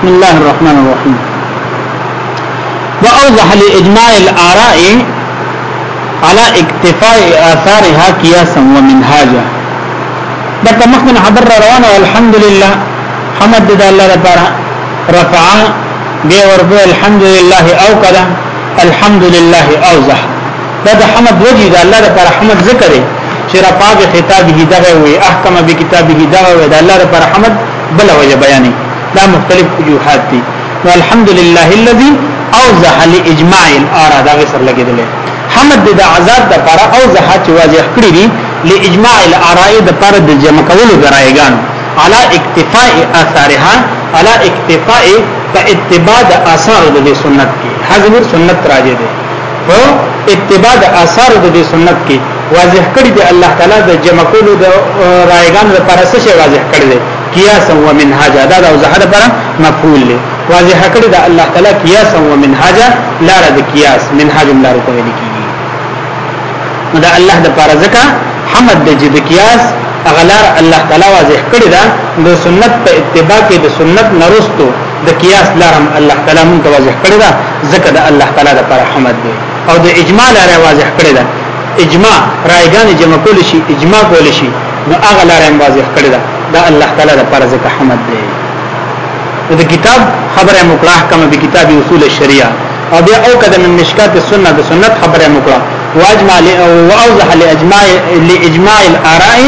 بسم الله الرحمن الرحيم واوضح لاجماع الاراء على اكتفاء اثارها قياسا ومنهاجا دغه مخکې خبر را روانه الحمد لله حمد د الله لپاره رفع به ورب الحمد لله او کدا الحمد لله اوضح دا د حمد وجه د الله لپاره حمد ذکر دی چې رفع به خطابه دغه وي احکم به کتابه دغه وي د الله لپاره حمد بل وجه بیانې دا مختلف وجوهات دي والحمد لله الذي اوضح لاجماع الارا دا سر لګیدل حمد د عذاب د لپاره اوضح چې واضح کړی دي لاجماع الارا د لپاره د جمع کولو درایګان على اکتفاء اثارها على اکتفاء فاتباع اثار د سنت کې حاضر سنت راځي په اتباع د آثار د دې سنت کې واضح کړی دی الله تعالی د جمع کولو د رایګان لپاره څه شی واضح کړی دی قیاس او منهاج دا د وضاحت لپاره مفعول دی واضح کړی دی الله تعالی قیاس او منهاج لار د قیاس منهاج لار ته ویل کیږي نو دا الله د لپاره ځکه حمد د جد قیاس اغلار الله تعالی واضح کړی دا د سنت په اتباع کې د سنت نرستو د قیاس لارم الله تعالی مونږ ته واضح کړی دا ځکه د الله تعالی د پر حمد دی او د اجماع لاره واضح کړی دا اجماع رایګان جمع کول شي اجماع کول شي نو هغه لاره واضح کړی دا د الله تعالی د پر ځکه حمد دی د کتاب خبره مکړه کم به کتاب اصول الشریعه او بیا او کده من مشکات السنه د سنت خبره مکړه واجمع او اوضح لاجماع لاجماع الاراء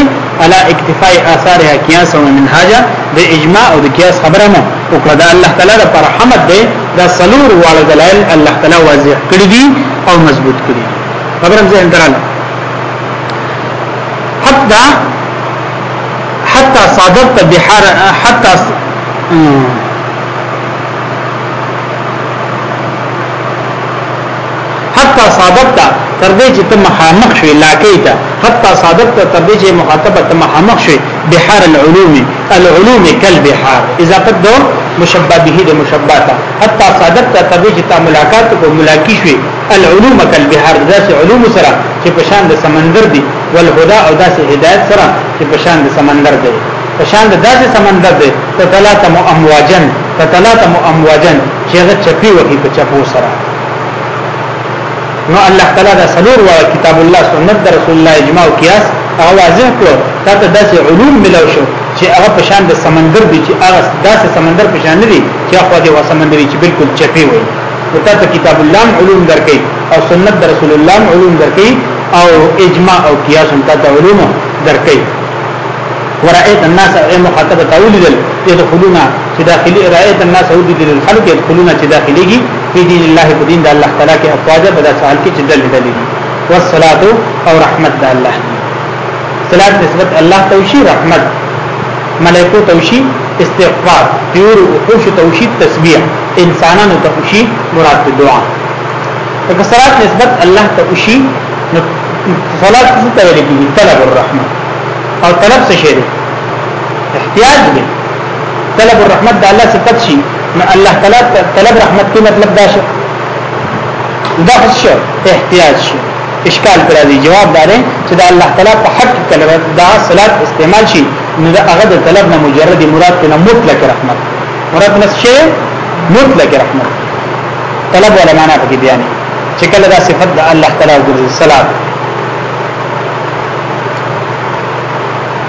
الا اکتفاء آثار قیاس او منهاج د اجماع او د قیاس خبره مو وکړه دا الله تعالی د رحمت دی دا سلور واړه دلایل الله تعالی واضح کړی دي او مضبوط کړی خبره زه اندران حتى حتى صادرت بحر حتى حتی صادق ته تر دې چې ته مخامخ شوي لاکې ته حتی صادق ته تر دې چې مخاطب ته مخامخ شوي بحار العلوم العلوم کالبحار اضافت دو مشبه به د مشبه ته حتی صادق ته تر دې چې ته ملاقات کو ملاقات شوي العلوم کالبحار داسې علوم سره چې په شان د سمندر دي والهدى او داسې هدایت سره چې په شان د سمندر دي په شان د داسې سمندر دي تتلاتم امواجن تتلاتم امواجن چې هغه چپی وهي په چپو سره نو الله تعالی دا سلور وا کتاب الله سنت در رسول الله اجماع او قیاس هغه واضح کړو دا ته داسې علوم ملو شو چې هغه په شان د سمندر دی چې هغه داسې سمندر په شان دی چې هغه دی سمندر چې بالکل چپی وي او تا ته کتاب الله علوم درکې او سنت در رسول الله علوم درکې او اجماع او قیاس هم تا ته علوم درکې ورأيت الناس اي مخاطبه تولدل يدخلون چې داخلي رایت الناس او دي دل خلق يدخلون چې داخليږي په دین الله په دین د الله تعالی کې افواجا په داسې حال کې چې دل دل والصلاه او رحمت د الله صلات نسبت الله توشي رحمت ملائکه توشي استغفار تیور خوش توشي تسبیح انسانانو توشي مراد دعا که صلات نسبت الله توشي نو صلات څه ته ویل کیږي طلب الرحمه او طلب څه شی دی احتیاج دی طلب الرحمت د الله صفت شي نو الله تعالی طلب رحمت کې مطلب دا شو دا شو احتیاج شو اشکال پر دې جواب دارې چې د الله تعالی په حق کلمه دا صلات استعمال شي نو دا هغه د طلب نه مجرد مراد نه مطلق رحمت مراد نه شي مطلق رحمت طلب ولا معنا په بیان چې کله دا صفت د الله تعالی ګرځي صلات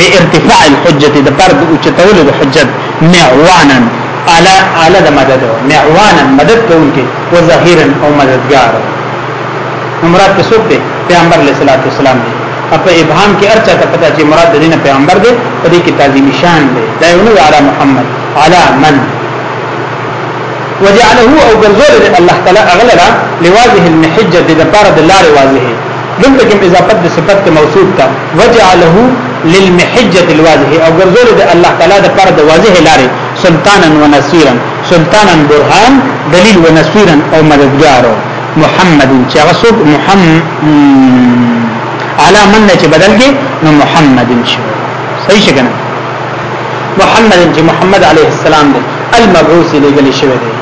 لارتفاع الحجه د پرد او چتول د حجت معوانا اعلی اعلی د مدد معوانا مدد کوونکی او ظهیرا او مددگار مراد په څوک دی پیغمبر علیه الصلاۃ والسلام دی په ابهام کې ارچا ته پتا چې مراد د دینه پیغمبر دی په دې کې تعظیم شان دی دا یو نه علی محمد علی من وجعله او ګرځول الله تعالی اغلرا لواجه المحجه د لپاره د لارې واضحه دلته کوم اضافت د صفت ته موصوف ته وجعله للمحجه الواضح او ګرځول د الله تعالی د پر د واضح لارې سلطانا ونصيرا سلطانا برهان دلیل ونصيرا او مددگار محمد چې هغه څوک محمد علا من چې بدل کې نو محمد شي صحیح څنګه محمد چې محمد عليه السلام دی المبعوث لګل شوی دی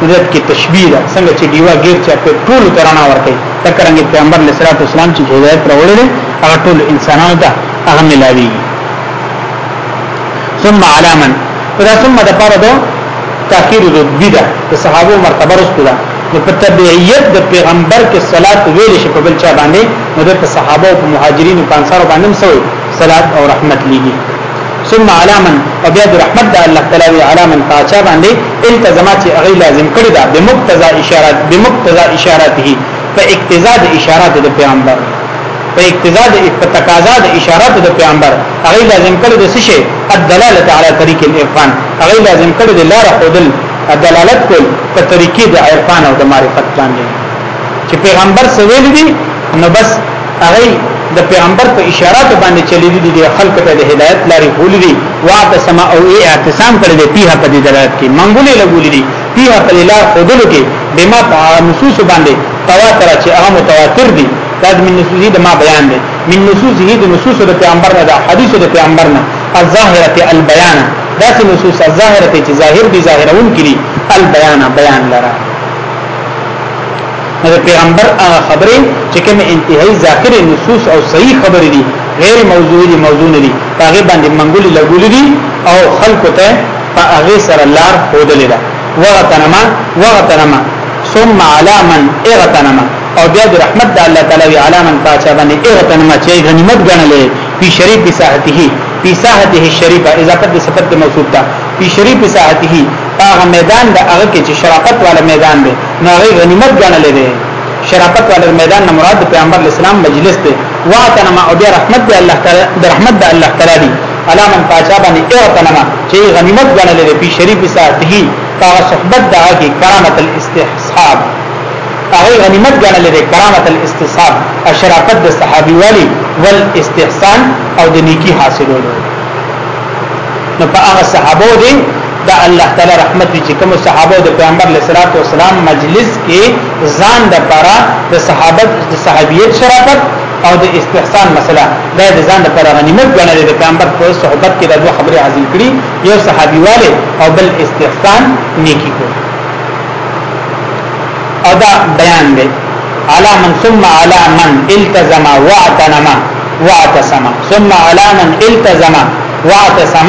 قدرت کې تشبیه ده څنګه چې دیوا غیر چې په ټول ترانا ورکړي تکرنګ پیغمبر علیه الصلاه والسلام چې هدایت راوړل هغه ټول انسانانو ته هغه ملاوي ثم علامن دا ثم د پاره دو تاخير د بيدا د صحابه مرتبه رسته ده نو په تبعیت د پیغمبر کې صلات ویل شي په بل چا باندې نو د صحابه او مهاجرینو په انصار باندې هم سوی صلات او رحمت لیږي ثم على من او بیا د رحمت د الله تعالی وی على من پاچا باندې التزم چې هغه لازم کړی دا بمقتضى اشارات بمقتضى اشاراته په اقتضا د اشارات د پیغمبر په اقتضا د تقاضا د اشارات د پیغمبر هغه لازم کړی د څه شي الدلاله على طريق العرفان هغه لازم کړی د لار خودل دلالت کول په طریقې د عرفان او د معرفت باندې چې پیغمبر سویل دي نو بس هغه د پیغمبر په اشارات باندې چلی دي د خلق ته د هدایت لارې خولې دي واعتصم او اعتصام کړی دی پیه په دې دلالت کې منګولې لګولې دي پیه په لار خودلو کې بما نصوص باندې تواتر چې هغه متواتر دي دا من نصوصي د ما بیان دي من نصوصه د نصوص د پیغمبر نه د حدیث د پیغمبر نه الظاهره البیان دا چې نصوص الظاهره چې ظاهر دي ظاهرون کړي البیان بیان لره د پیغمبر هغه خبرې چې کوم انتهایی ذاکر نصوص او صحیح خبرې دي غیر موضوعي دي موضوع نه دي هغه باندې منګولي لګولې دي او خلق ته په هغه سره لار خودلې ده وغتنما وغتنما ثم على من اغتنما او بیا د رحمت د الله تعالی وی علامن پاچا باندې اغتنما چې غنیمت ګڼلې په شریف بساحته په ساحته الشریفه اضافه د صفت موصوف ده په شریف بساحته هغه میدان د هغه کې چې شرافت والا میدان دی نو هغه غنیمت ګڼل دي شرافت والے میدان نه مراد پیغمبر اسلام مجلس دی واعتنما او بیا رحمت دی الله تعالی د رحمت د الله تعالی دی علا من پاچا باندې اعتنما چې غنیمت ګڼل دي په شریف ساته هغه صحبت دا کی کرامت الاستصحاب هغه غنیمت ګڼل دي کرامت الاستصحاب اشرافت د صحابي والی ول استحسان او د نیکی حاصلولو نو په هغه صحابه دي دا الله تعالی رحمت چې کوم صحابه د پیغمبر علیه الصلاۃ والسلام مجلس کې ځان د پاره د صحابه د صحابیت شرافت او د استحسان مسله دا د ځان د پاره غنیمت ګڼل د پیغمبر په صحبت کې د دوه خبرې حاصل کړي یو صحابي والے او بل استحسان نیکی کو او دا بیان دی علا من ثم علا من التزم واعتنما واعتصم ثم علا من التزم واعتصم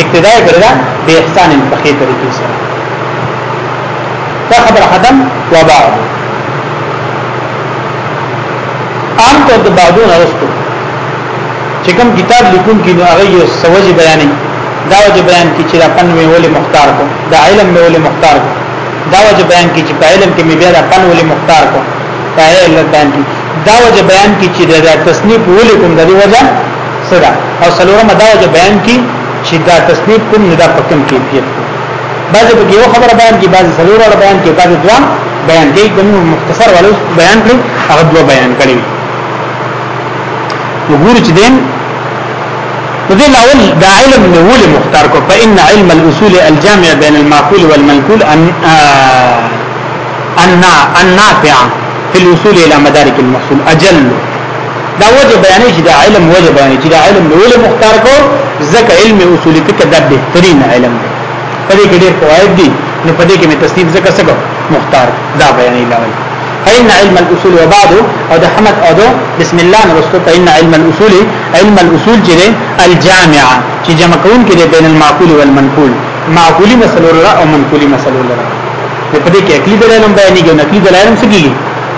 اقتداء کړی دا به احسان په خې طریقې سره دا خبر ختم و بعد عام طور د بعدون ارستو چې کوم کتاب لیکون کې نو هغه یو سوجي بیانې دا وجه بیان کې چې دا فن مې ولې مختار کو دا علم مې ولې مختار کو دا وجه بیان کې چې په علم کې مې بیا دا فن ولې مختار کو دا علم بیان کې دا وجه بیان کې چې دا تصنیف ولې کوم د دې وجه صدا او سلورم دا وجه بیان کی چې دا تصنیف کوم نه دا پکم کیفیت بعضی په یو خبره بیان کی بعضی سلور ولا بیان کی بعضی دوه بیان کی کوم مختصر ولو بیان کړي هغه دوه بیان کړي وګورئ چې دین دې لاول دا علم نوول مختار کو فإن علم الأصول الجامع بين المعقول والمنقول أن النافع في الوصول إلى مدارك المحصول أجل دا وجه بیانې چې دا علم وجه بیانې چې دا علم نو علم مختار کو ځکه علم اصول فقه دا بهترین علم دی په دې کې ډېر فواید دي نو په دې کې مې تصنیف ځکه څه مختار دا بیانې لاوي فإن علم الأصول وبعد او د حمد او د بسم الله نرسو فإن علم الأصول علم الأصول چې الجامعه چې جمع کون کې بین المعقول والمنقول معقولی مسلو لرا او منقولی مسلو لرا په دې کې عقلی دلایل بیانېږي او نقلی دلایل هم څه کیږي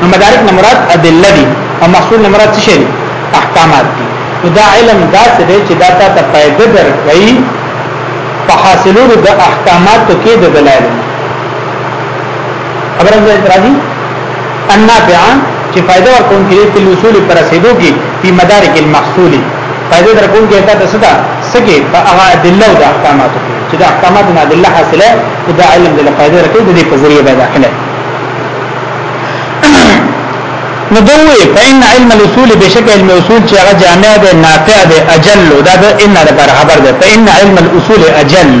نو مدارک نه مراد ادله دي او محصول نه مراد څه دي احکامات دي نو دا علم دا څه دی چې دا تا ته فائدہ درکړي په حاصلولو د احکاماتو کې د دلایل خبره ده راځي ان نافعا چې فائدہ ورکون کې په اصول پر رسیدو کې په مدارک المحصول فائدہ درکون کې تا ته صدا سکه په هغه ادله او احکاماتو کې چې د احکاماتو نه ادله حاصله دا علم د فائدہ درکړي د دې په ذریعہ به داخله نو دوی فإن علم الاصول بشک علم اصول چې هغه جامع ده نافع ده اجل دا د ان لپاره خبر ده فإن علم الاصول اجل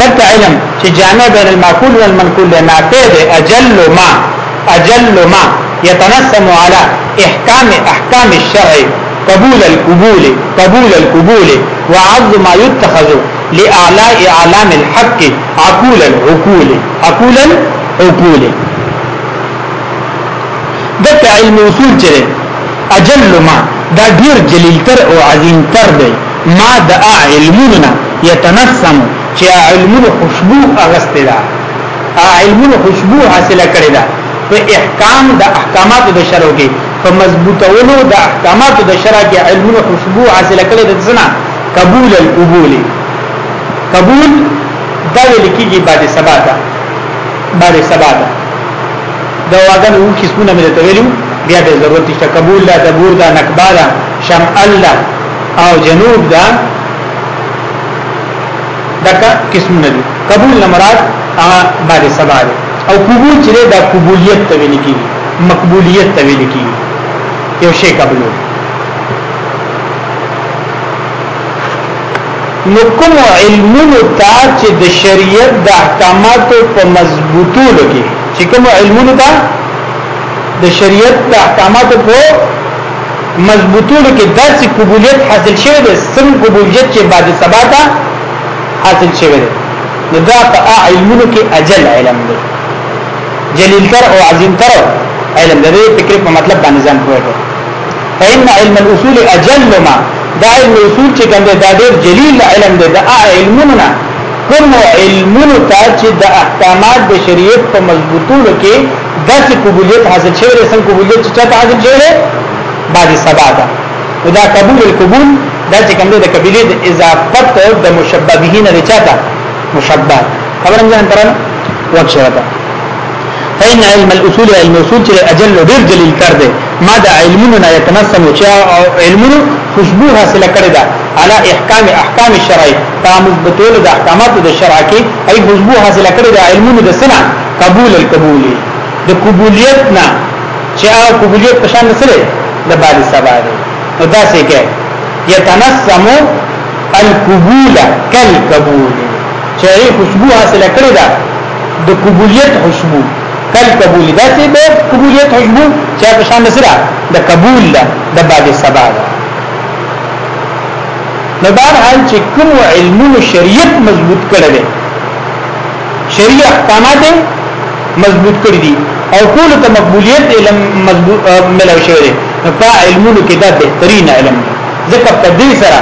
دغه علم چې جامع بین المعقول والمنقول نافع ده اجل ما اجل ما يتنسم على احکام احکام الشرع قبول القبول قبول القبول وعظ ما يتخذ لاعلاء اعلام الحق عقول العقول عقول حقوله دته علم اصول چې اجل ما دا ډیر جلیل تر او عظیم تر دی ما د علمنا یتنسم چې علمونو خوشبو اغسته ده علمونو خوشبو حاصله کړې ده په احکام د احکامات د شرع کې په مضبوطولو د احکامات د شرع کې علمونو خوشبو حاصله کړې ده څنګه قبول القبول قبول دا لیکيږي بعد سباته باندې سبا ده دا واده نو قسمونه مې ته ویلو بیا د ضرورت ته قبول ده دبور ده نقبا ده شم الله او جنوب ده دغه قسمونه دي قبول نه مراد هغه باندې سبا ده او قبول چې دا قبولیت ته ویل کیږي مقبولیت ته ویل کیږي یو شی قبول نو کوم علمونو ته چې د شریعت د احکاماتو په مضبوطولو کې چې کوم علمونو ته د شریعت د احکاماتو په مضبوطولو کې داسې قبولیت حاصل شوی دی څنګه قبولیت چې بعد سبا ته حاصل شوی دی نو دا په علمونو کې اجل علم دی جلیل تر او عظیم تر علم دی فکر په مطلب باندې ځان پوهه فإن علم الأصول أجل ما دا علم اصول چې کوم دا ډېر جلیل علم دی دا علمونه کوم علمونو ته چې د احکامات د شریعت په مضبوطولو کې داسې قبولیت حاصل شوی دی څنګه قبولیت چې چاته حاصل شوی دی بعد سبا ده دا قبول القبول دا چې کوم د قبیله د اضافت د مشببهین لري چاته مشبب خبرم ځان ترنه وښه فإن علم الأصول علم اصول چې اجل ډیر جلیل تر دی ما دا علمونو نه يتنسم چې علمونو خوشبو حاصل کړی دا على احکام احکام شرعي تامز بتول د احکامات د شرع کې ای خوشبو حاصل کړی دا علمونو د سنا قبول القبول د قبولیت نه چې هغه قبولیت په شان سره د باندې سبا دی نو دا څه کې يتنسم القبول كالقبول چې خوشبو حاصل کړی دا د قبولیت حجمو کل قبول دا سي به قبولیت حجمو چې په شان سره د قبول ده د باب سبا ده نو دا حال چې کوم علمونو شریعت مضبوط کړي دي شریعه احکامات مضبوط کړي دي او ټول ته مقبولیت علم مضبوط ملو شوی دی نو په علمونو کې دا بهترین علم دی ځکه په دې سره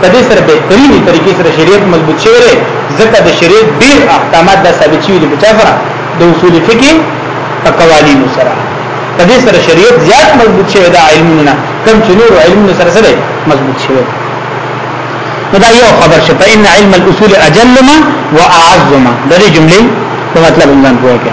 په دې سره به ترینی طریقې سره شریعت مضبوط شوی دی ځکه د شریعت ډیر احکامات د ثابت شوی دي په چا سره د اصول فقه په قوانینو سره په دې سره شریعت زیات مضبوط شوی دا علمونه کم چې نور علمونه سره سره مضبوط شوی نو دا یو خبر شه په ان علم الاصول اجلما واعظما د دې جملې په مطلب ځان پوهه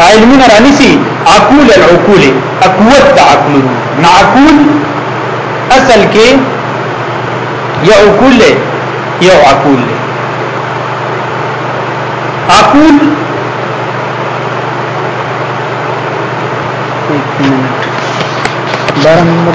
علمونه رانسی عقول العقول اقوت د عقلون معقول اصل کې یو عقول له یو عقول له عقول بارہ نمبر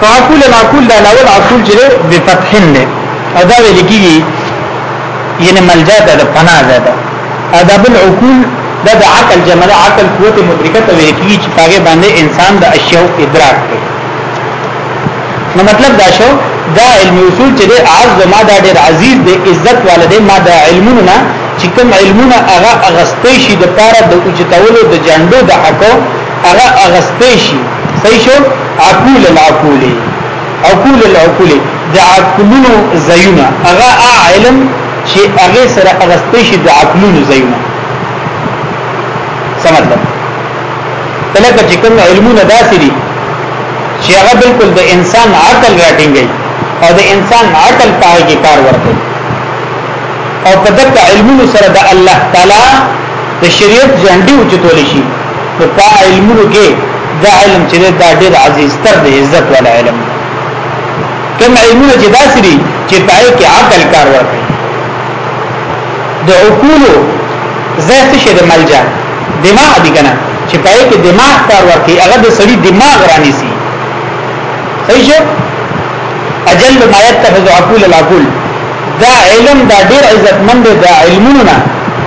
فاقول العقول دا لاول عقول چې به فتحن نه ادا ویل کیږي یعنی ملجا ده د پناه ده ادب العقول دا د عقل جمع ده عقل قوت مدرکه ته ویل کیږي چې هغه باندې انسان د اشیاء ادراک کوي نو مطلب دا شو دا علم اصول چې د عز ما دا ډېر عزیز دی عزت والده ما دا علمونه چې کوم علمونه هغه اغستې شي د پاره د اوچتولو د جاندو د حقو هغه اغستې شي صحیح شو عقول العقول عقول العقول د عقلونو زيونه هغه علم چې هغه سره اغستې شي د عقلونو زيونه څه مطلب تلکه چې کوم علمونه داسې دي چې هغه بالکل د انسان عقل راټینګي او د انسان عقل پای کې کار ورکړي او په دغه علمونو سره د الله تعالی د شریعت ځانډي او چتول شي نو په علمونو کې دا علم چې دا ډېر عزیز تر دې عزت ولا علم کوم علمونه چې داسې دي چې پای کې عقل کار ورکړي د عقول زه څه شي د ملجا دماغ دي کنه چې پای کې دماغ کار ورکړي هغه د سړي دماغ رانی سي صحیح شو اجل ما يتخذ عقول العقول دا علم دا ډېر عزتمند دا علمونه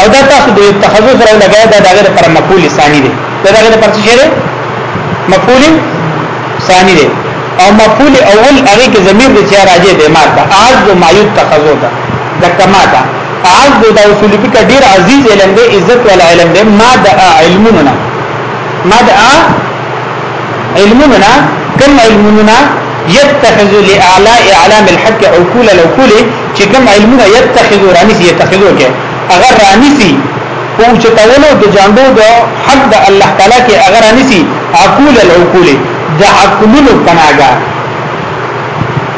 او دا تاسو د تخصص سره لګای دا دغه پر مقبول ثانی دی دا دغه پر څه شری مقبول ثانی دی او مقبول اول هغه کې ضمیر دی چې راځي د مات دا اعز ما یتخذو دا د کما دا اعز دا اصول فقہ ډیر عزیز علم دی عزت ولا علم دی ما دا علمونه ما دا علمونه کم علمونه يتخذ لأعلاء أعلام الحق عقول العقول چې کوم علمونه یتخذو رانیسی یتخذو کې اگر رانیسی او چتولو د جاندو د حق د الله تعالی کې اگر رانیسی عقول العقول د عقلونو پناګه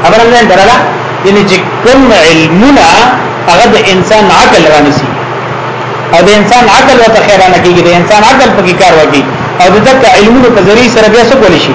خبره نه درلا یعنی چې کوم علمونه هغه د انسان عقل رانیسی او د انسان عقل وته خیرانه کیږي د انسان عقل په کې کار وکړي او دغه علمونو په ذریعہ سره بیا څه کول شي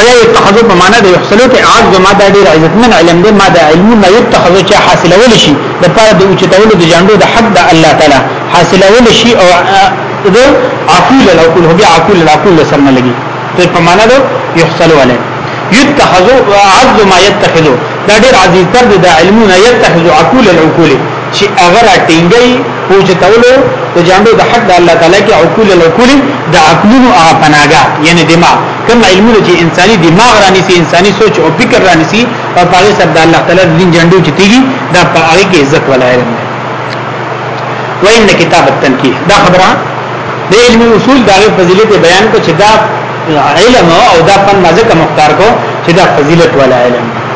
ایا یتخذ په معنا د یحصل ته عاج د ماده ډیر عزت من علم د ماده علم نه یتخذ چې حاصلول شي د پاره د اوچتول د جاندو د حق د الله تعالی حاصلول شي او د عقول او کله بیا عقول العقول سره لګي ته په معنا د یحصل ولای یتخذ عز ما یتخذ دا ډیر عزیز تر د علمونه یتخذ عقول العقول چې هغه راټینګي پوجتولو د جامو د حق د الله تعالی کې عقول العقول د عقلونو هغه پناګه یعنی دماغ کوم علمونه چې انساني دماغ رانی سي انساني سوچ او فکر رانی سي او په هغه سره د الله تعالی د دین جندو چې تیږي دا په هغه کې عزت ولا علم وان کتاب التنکیه دا خبره د علم اصول دا فضیلت بیان کو چې دا علم او دا فن مزه کا مختار کو چې دا فضیلت ولا علم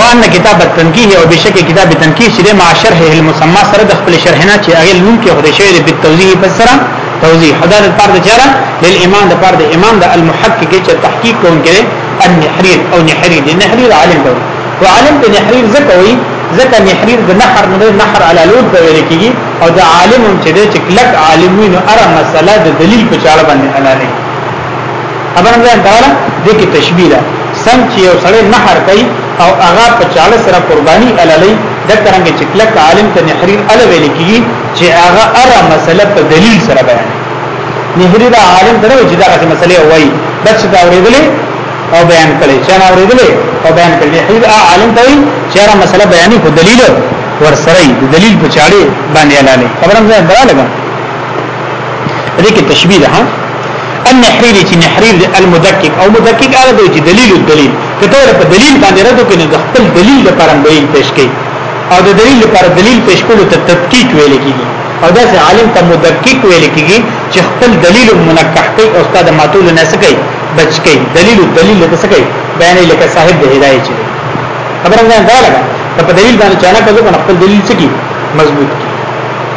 وان کتاب التنکیه او بشک کتاب تنکیه چې د معاشر هه المسمى سره د خپل شرح نه چې هغه نوم کې خدای شوی د توضیح په سره توضیح خدا د پاره د چاره د امام د پاره د امام د المحقق چې تحقیق کوونکی النحریر او نحریر دی نحریر عالم دی او عالم د نحریر ځکه وي ځکه نحریر د نحر نه نحر علی لود په ویل کېږي او د عالم چې د چکلک عالمینو اره مسله د دلیل په چاره باندې علاله خبره ده دا د کې تشبیه ده سم چې یو سړی نحر کوي او هغه په چاله سره قرباني عللی د ترنګ چې کلک عالم ته نحریر ال ویل کی چې هغه اره مسله په دلیل سره بیان نحریر عالم ته چې دا غته مسله وایي بس دا اوریدلې او بیان کړي چې نه اوریدلې او بیان کړي نحریر عالم ته چې هغه مسله بیانې په دلیل ورسره د دلیل په چاړي باندې لاله خبرم زه درا لګم دې کې تشبيه ده النحرير چې نحرير د المدقق او مدقق هغه دی چې دلیل الدلیل کته په دلیل باندې راځو کې نو د خپل دلیل لپاره دلیل پیش کړي او د دلیل لپاره دلیل پیش کولو ته تدقیق ویل کیږي او دا چې عالم ته مدقق ویل کیږي چې خپل دلیل منکح کوي او استاد ماتول نه سکی بچ کوي دلیل الدلیل ته سکی بیان لکه صاحب د هدايت چي خبره نه ده لګا په دلیل باندې چانه کله خپل دلیل سکی مضبوط کی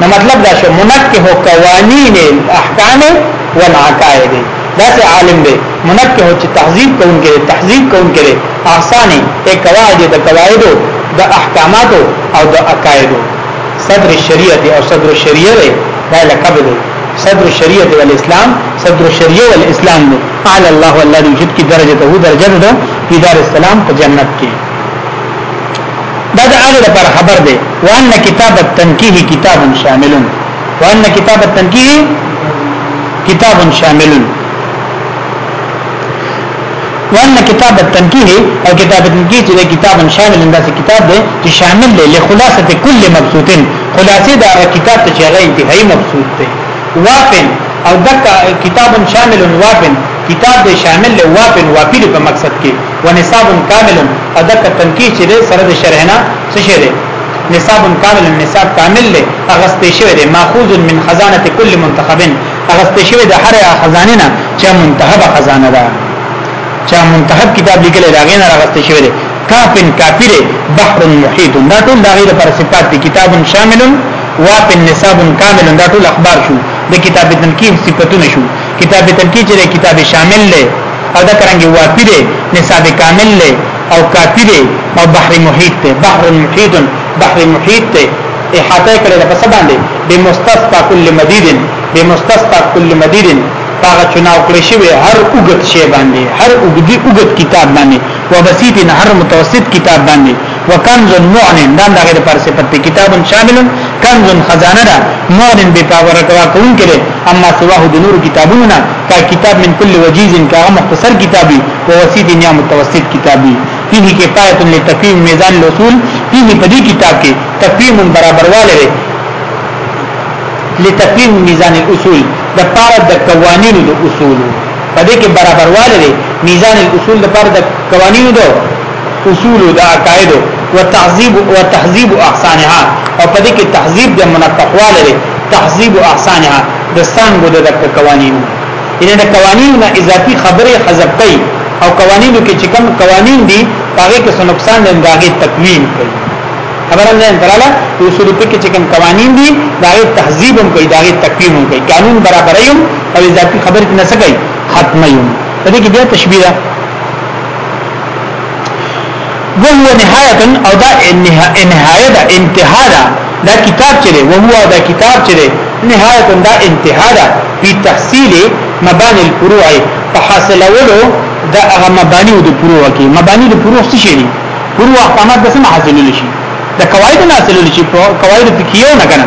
نو مطلب دا شو منکه قوانین احکام والعقائد دا سه عالم دی منکه چې تهذیب کوونکی تهذیب کوونکی احسان ته قواعد د قواعد د احکامات او د عقاید صدر الشریعه او صدر الشریعه دا لقب دی صدر الشریعه والاسلام صدر الشریعه والاسلام دی اعلی الله الله دې جد کی درجه ته درجه ده په دار السلام په جنت کې دا د هغه لپاره خبر دی وان کتاب التنکیه کتاب شامل وان کتاب التنکیه کتاب شامل وان کتاب التنکیه او کتاب التنکیه چې کتاب شامل دا کتاب دی چې شامل دی لخلاصه کل مبسوطن خلاصه دا کتاب ته چې هغه انتهایی مبسوط دی وافن او دک کتاب شامل وافن کتاب دی شامل وافن وافی په مقصد کې ونصاب کامل ادا ک تنکی چې ده سره د شرعنا څه شه ده نصاب کامل نصاب کامل له اغست شوی ده ماخوذ من خزانه کل منتخب اغست شوی ده هر خزانه نه چې منتخب خزانه ده چې منتخب کتاب لیکل دا غین اغست شوی ده کافن کافر بحر محیط دا ټول دا غیر پر صفات دي کتاب شامل واپ نصاب کامل دا ټول اخبار شو د کتاب تنکیب صفاتونه شو کتاب ترکی چې کتاب شامل دی او دا کرنګي واپی دی نصاب کامل دی او کافی دی او بحر محیط دی بحر محیط بحر محیط دی احاطه کړی د پس باندې بمستسقى كل مديد بمستسقى كل مديد هغه چناو کړی شوی هر اوګت شی باندې هر اوګدی اوګت کتاب باندې وبسیط هر متوسط کتاب باندې وکنز المعلن دا دغه د پر صفت په کتاب شامل کنز خزانه ده معلن به پاور کوا کون کړي اما سواه د نور کتابونو نه کا کتاب من کل وجیز کا مختصر کتابي او وسیط یا متوسط کتابي فيه کفایت لتقویم میزان الاصول فيه په دې کتاب کې تقویم برابرواله لتقویم میزان الاصول د پاره د قوانینو د اصول په دې کې برابرواله میزان الاصول د پاره د قوانینو د اصول د عقاید او تهذیب او تهذیب احسانها او په دې کې تهذیب د منققوال لري تهذیب احسانها د څنګه د دک قوانینو ان د قوانینو نه اضافي خبره حذف کوي او قوانینو کې چې کوم قوانین دي هغه کې څه نقصان نه داږي تقویم کوي خبره نه دراله اصول فقه چې کوم قوانین دي داغه تهذیب هم کوي داغه تقویم هم کوي قانون برابرای هم او اضافي خبره نه سګي ختمه هم دې کې بیا تشبیه وهو نهایت او دا نهایت دا انتها دا دا کتاب چره وهو دا کتاب چره نهایت دا انتها دا په تحصیل مبانی الفروع په حاصلولو دا هغه مبانی د فروع کې مبانی د فروع څه شي فروع احکامات د سم حاصلول شي د قواعد نه حاصلول شي قواعد فقهیو نه کنه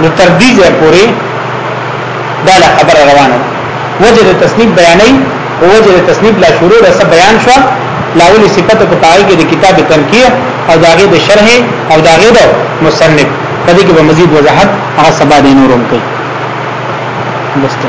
نو تر دې ځای پورې دا له خبره روانه وجه د تصنیف بیانې او وجه د تصنیف لا شروع د سب بیان شو لاولي صفته په پای کې د کتاب تنکیه او داغه د شرح او داغه د مصنف په دې کې به مزید وضاحت هغه سبا د نورم کوي بس ته